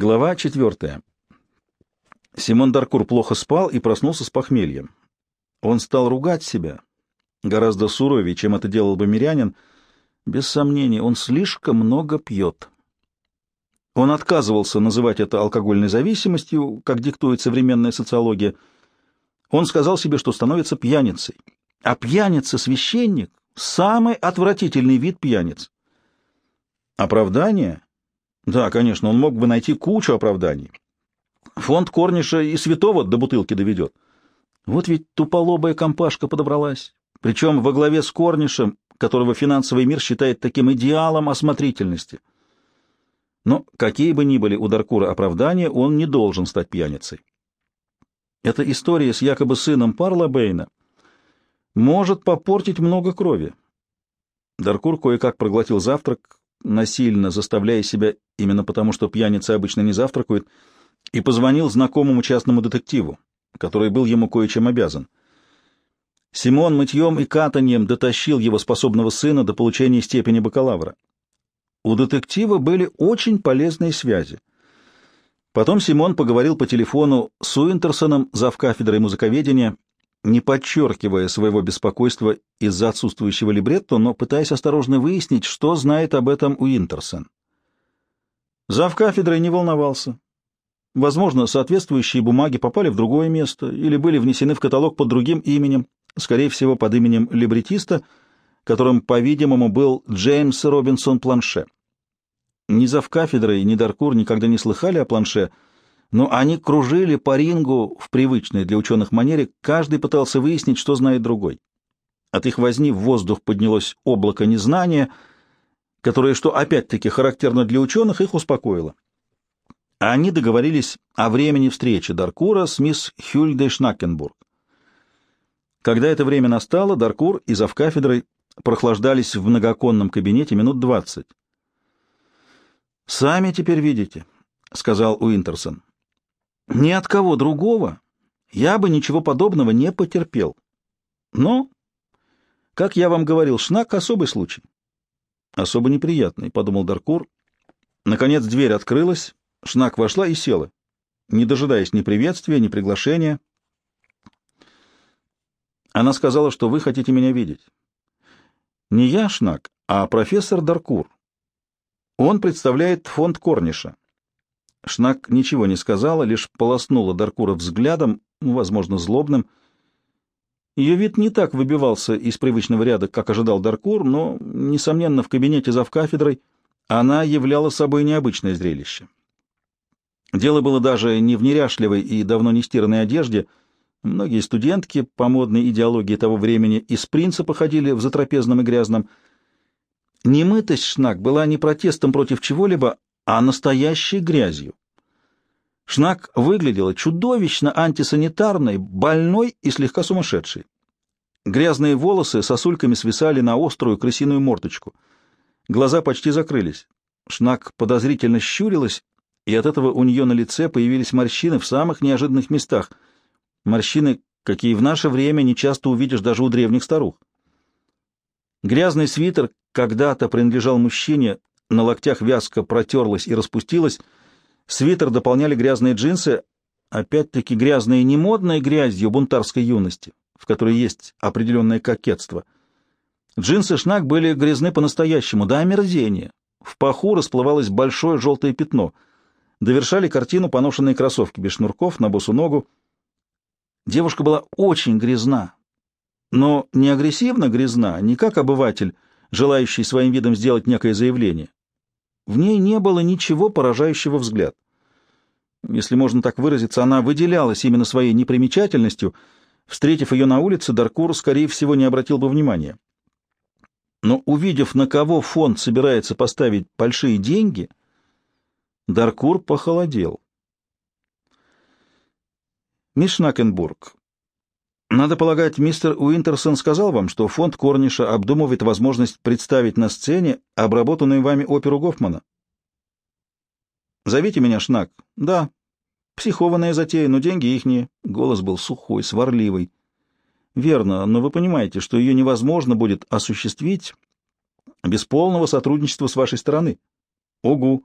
Глава четвертая. Симон Даркур плохо спал и проснулся с похмельем. Он стал ругать себя, гораздо суровее, чем это делал бы мирянин. Без сомнения, он слишком много пьет. Он отказывался называть это алкогольной зависимостью, как диктует современная социология. Он сказал себе, что становится пьяницей. А пьяница-священник — самый отвратительный вид пьяниц. Оправдание? Да, конечно, он мог бы найти кучу оправданий. Фонд Корниша и святого до бутылки доведет. Вот ведь туполобая компашка подобралась. Причем во главе с Корнишем, которого финансовый мир считает таким идеалом осмотрительности. Но какие бы ни были у Даркура оправдания, он не должен стать пьяницей. Эта история с якобы сыном Парла Бейна может попортить много крови. Даркур кое-как проглотил завтрак, насильно заставляя себя, именно потому что пьяницы обычно не завтракают, и позвонил знакомому частному детективу, который был ему кое-чем обязан. Симон мытьем и катанием дотащил его способного сына до получения степени бакалавра. У детектива были очень полезные связи. Потом Симон поговорил по телефону с Уинтерсоном, завкафедрой музыковедения, не подчеркивая своего беспокойства из-за отсутствующего либретто, но пытаясь осторожно выяснить, что знает об этом Уинтерсон. Зав кафедрой не волновался. Возможно, соответствующие бумаги попали в другое место или были внесены в каталог под другим именем, скорее всего, под именем либретиста, которым, по-видимому, был Джеймс Робинсон Планше. Ни зав кафедрой, ни Даркур никогда не слыхали о Планше — но они кружили по рингу в привычной для ученых манере, каждый пытался выяснить, что знает другой. От их возни в воздух поднялось облако незнания, которое, что опять-таки характерно для ученых, их успокоило. Они договорились о времени встречи Даркура с мисс Хюльдой Шнакенбург. Когда это время настало, Даркур и завкафедрой прохлаждались в многоконном кабинете минут двадцать. «Сами теперь видите», — сказал Уинтерсон. Ни от кого другого я бы ничего подобного не потерпел. Но, как я вам говорил, Шнак — особый случай. Особо неприятный, — подумал Даркур. Наконец дверь открылась, Шнак вошла и села, не дожидаясь ни приветствия, ни приглашения. Она сказала, что вы хотите меня видеть. Не я, Шнак, а профессор Даркур. Он представляет фонд Корниша. Шнак ничего не сказала, лишь полоснула Даркура взглядом, возможно, злобным. Ее вид не так выбивался из привычного ряда, как ожидал Даркур, но, несомненно, в кабинете завкафедрой она являла собой необычное зрелище. Дело было даже не в неряшливой и давно не стиранной одежде. Многие студентки по модной идеологии того времени из принципа ходили в затрапезном и грязном. Немытость Шнак была не протестом против чего-либо, а настоящей грязью. Шнак выглядела чудовищно антисанитарной, больной и слегка сумасшедшей. Грязные волосы сосульками свисали на острую крысиную мордочку. Глаза почти закрылись. Шнак подозрительно щурилась, и от этого у нее на лице появились морщины в самых неожиданных местах. Морщины, какие в наше время не часто увидишь даже у древних старух. Грязный свитер когда-то принадлежал мужчине, на локтях вязко протерлась и распустилась, свитер дополняли грязные джинсы, опять-таки грязные не модной грязью бунтарской юности, в которой есть определенное кокетство. Джинсы Шнак были грязны по-настоящему, до омерзения. В паху расплывалось большое желтое пятно. Довершали картину поношенные кроссовки без шнурков на босу ногу. Девушка была очень грязна, но не агрессивно грязна, не как обыватель, желающий своим видом сделать некое заявление. В ней не было ничего поражающего взгляд. Если можно так выразиться, она выделялась именно своей непримечательностью. Встретив ее на улице, Даркур, скорее всего, не обратил бы внимания. Но увидев, на кого фонд собирается поставить большие деньги, Даркур похолодел. «Мисс Шнакенбург, надо полагать, мистер Уинтерсон сказал вам, что фонд Корниша обдумывает возможность представить на сцене обработанную вами оперу Гофмана. Зовите меня Шнак. Да, психованная затея, но деньги ихние. Голос был сухой, сварливый. Верно, но вы понимаете, что ее невозможно будет осуществить без полного сотрудничества с вашей стороны. Огу.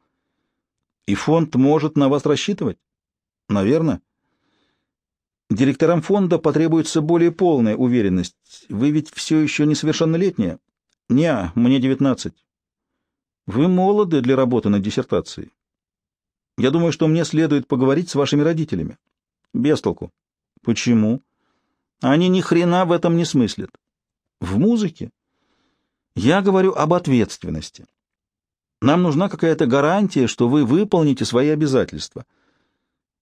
И фонд может на вас рассчитывать? Наверное. Директорам фонда потребуется более полная уверенность. Вы ведь все еще несовершеннолетняя? Не, мне девятнадцать. Вы молоды для работы над диссертацией. Я думаю, что мне следует поговорить с вашими родителями. Без толку. Почему? Они ни хрена в этом не смыслят. В музыке? Я говорю об ответственности. Нам нужна какая-то гарантия, что вы выполните свои обязательства.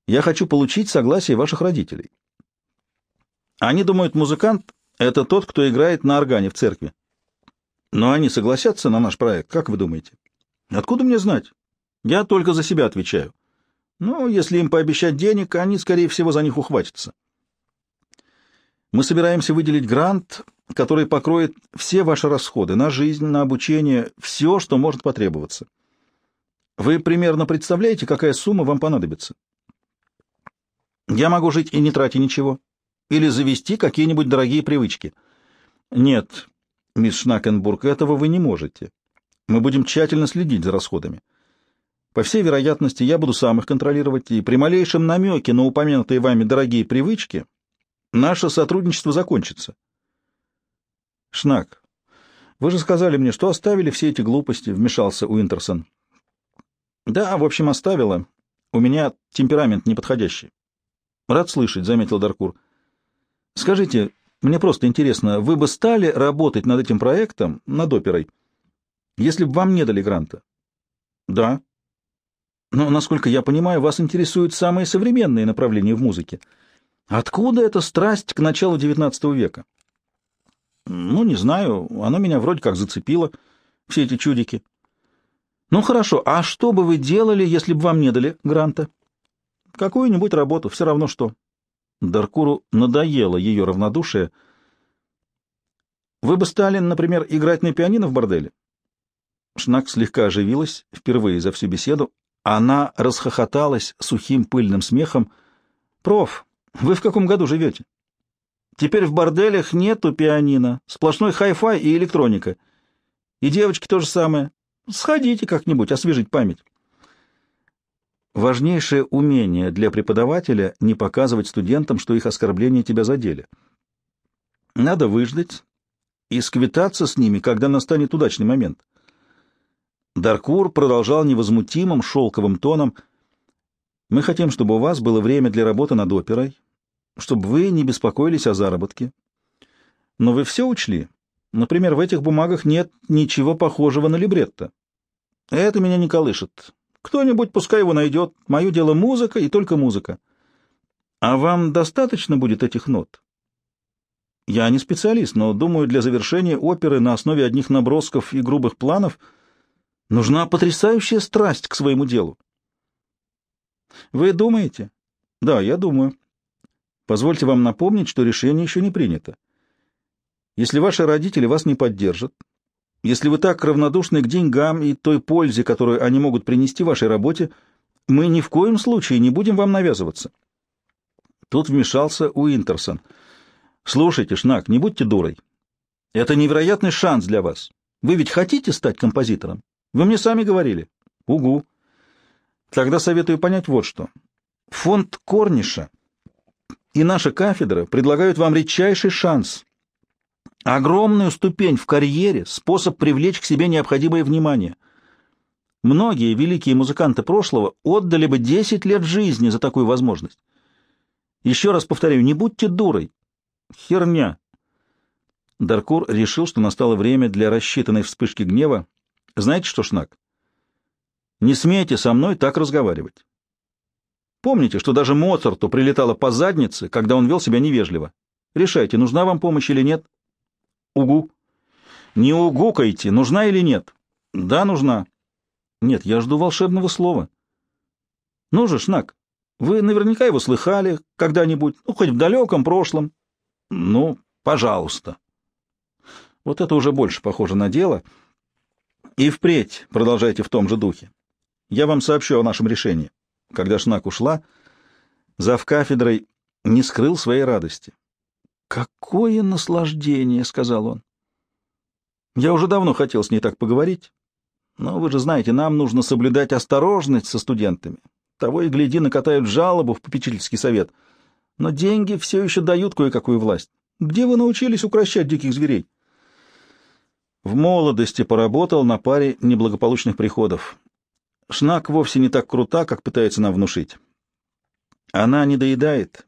Я хочу получить согласие ваших родителей. Они думают, музыкант — это тот, кто играет на органе в церкви. Но они согласятся на наш проект, как вы думаете? Откуда мне знать? Я только за себя отвечаю. Ну, если им пообещать денег, они, скорее всего, за них ухватятся. Мы собираемся выделить грант, который покроет все ваши расходы на жизнь, на обучение, все, что может потребоваться. Вы примерно представляете, какая сумма вам понадобится? Я могу жить и не тратя ничего. Или завести какие-нибудь дорогие привычки. Нет, мисс Шнакенбург, этого вы не можете. Мы будем тщательно следить за расходами. По всей вероятности, я буду сам их контролировать, и при малейшем намеке на упомянутые вами дорогие привычки наше сотрудничество закончится. Шнак, вы же сказали мне, что оставили все эти глупости, — вмешался Уинтерсон. Да, в общем, оставила. У меня темперамент неподходящий. Рад слышать, — заметил Даркур. Скажите, мне просто интересно, вы бы стали работать над этим проектом, над оперой, если бы вам не дали гранта? Да. Но, насколько я понимаю, вас интересуют самые современные направления в музыке. Откуда эта страсть к началу XIX века? Ну, не знаю, она меня вроде как зацепила, все эти чудики. Ну, хорошо, а что бы вы делали, если бы вам не дали гранта? Какую-нибудь работу, все равно что. Даркуру надоело ее равнодушие. Вы бы стали, например, играть на пианино в борделе? Шнак слегка оживилась впервые за всю беседу. Она расхохоталась сухим пыльным смехом. «Проф, вы в каком году живете? Теперь в борделях нету пианино, сплошной хай-фай и электроника. И девочки то же самое. Сходите как-нибудь, освежить память». Важнейшее умение для преподавателя — не показывать студентам, что их оскорбления тебя задели. Надо выждать и сквитаться с ними, когда настанет удачный момент. Даркур продолжал невозмутимым шелковым тоном. «Мы хотим, чтобы у вас было время для работы над оперой, чтобы вы не беспокоились о заработке. Но вы все учли? Например, в этих бумагах нет ничего похожего на либретто. Это меня не колышет. Кто-нибудь пускай его найдет. Мое дело музыка и только музыка. А вам достаточно будет этих нот? Я не специалист, но думаю, для завершения оперы на основе одних набросков и грубых планов нужна потрясающая страсть к своему делу. Вы думаете? Да, я думаю. Позвольте вам напомнить, что решение еще не принято. Если ваши родители вас не поддержат, если вы так равнодушны к деньгам и той пользе, которую они могут принести вашей работе, мы ни в коем случае не будем вам навязываться. Тут вмешался Уинтерсон. Слушайте, Шнак, не будьте дурой. Это невероятный шанс для вас. Вы ведь хотите стать композитором? Вы мне сами говорили. Угу. Тогда советую понять вот что. Фонд Корниша и наша кафедра предлагают вам редчайший шанс — Огромную ступень в карьере, способ привлечь к себе необходимое внимание. Многие великие музыканты прошлого отдали бы 10 лет жизни за такую возможность. Еще раз повторяю, не будьте дурой. Херня. Даркур решил, что настало время для рассчитанной вспышки гнева. Знаете что, Шнак? Не смейте со мной так разговаривать. Помните, что даже Моцарту прилетало по заднице, когда он вел себя невежливо. Решайте, нужна вам помощь или нет. Угу. Не угукайте, нужна или нет? Да, нужна. Нет, я жду волшебного слова. Ну же, Шнак, вы наверняка его слыхали когда-нибудь, ну, хоть в далеком прошлом. Ну, пожалуйста. Вот это уже больше похоже на дело. И впредь продолжайте в том же духе. Я вам сообщу о нашем решении. Когда Шнак ушла, зав кафедрой не скрыл своей радости. «Какое наслаждение!» — сказал он. «Я уже давно хотел с ней так поговорить. Но вы же знаете, нам нужно соблюдать осторожность со студентами. Того и гляди, накатают жалобу в попечительский совет. Но деньги все еще дают кое-какую власть. Где вы научились укращать диких зверей? В молодости поработал на паре неблагополучных приходов. Шнак вовсе не так крута, как пытается нам внушить. Она не доедает,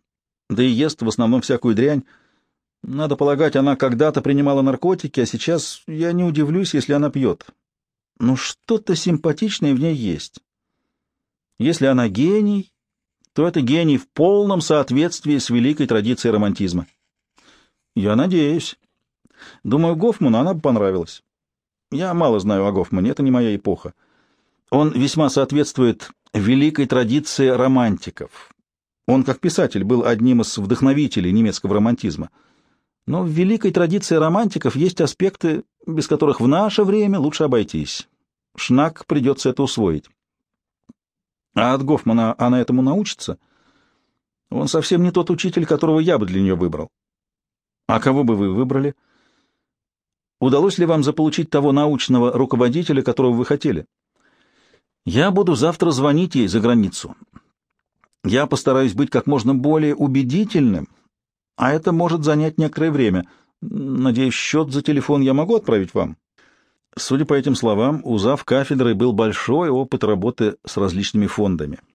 да и ест в основном всякую дрянь. Надо полагать, она когда-то принимала наркотики, а сейчас я не удивлюсь, если она пьет. Но что-то симпатичное в ней есть. Если она гений, то это гений в полном соответствии с великой традицией романтизма. Я надеюсь. Думаю, Гофману она бы понравилась. Я мало знаю о Гофмане, это не моя эпоха. Он весьма соответствует великой традиции романтиков. Он, как писатель, был одним из вдохновителей немецкого романтизма. Но в великой традиции романтиков есть аспекты, без которых в наше время лучше обойтись. Шнак придется это усвоить. А от Гофмана она этому научится? Он совсем не тот учитель, которого я бы для нее выбрал. А кого бы вы выбрали? Удалось ли вам заполучить того научного руководителя, которого вы хотели? Я буду завтра звонить ей за границу. Я постараюсь быть как можно более убедительным, а это может занять некоторое время. Надеюсь, счет за телефон я могу отправить вам. Судя по этим словам, у зав кафедры был большой опыт работы с различными фондами.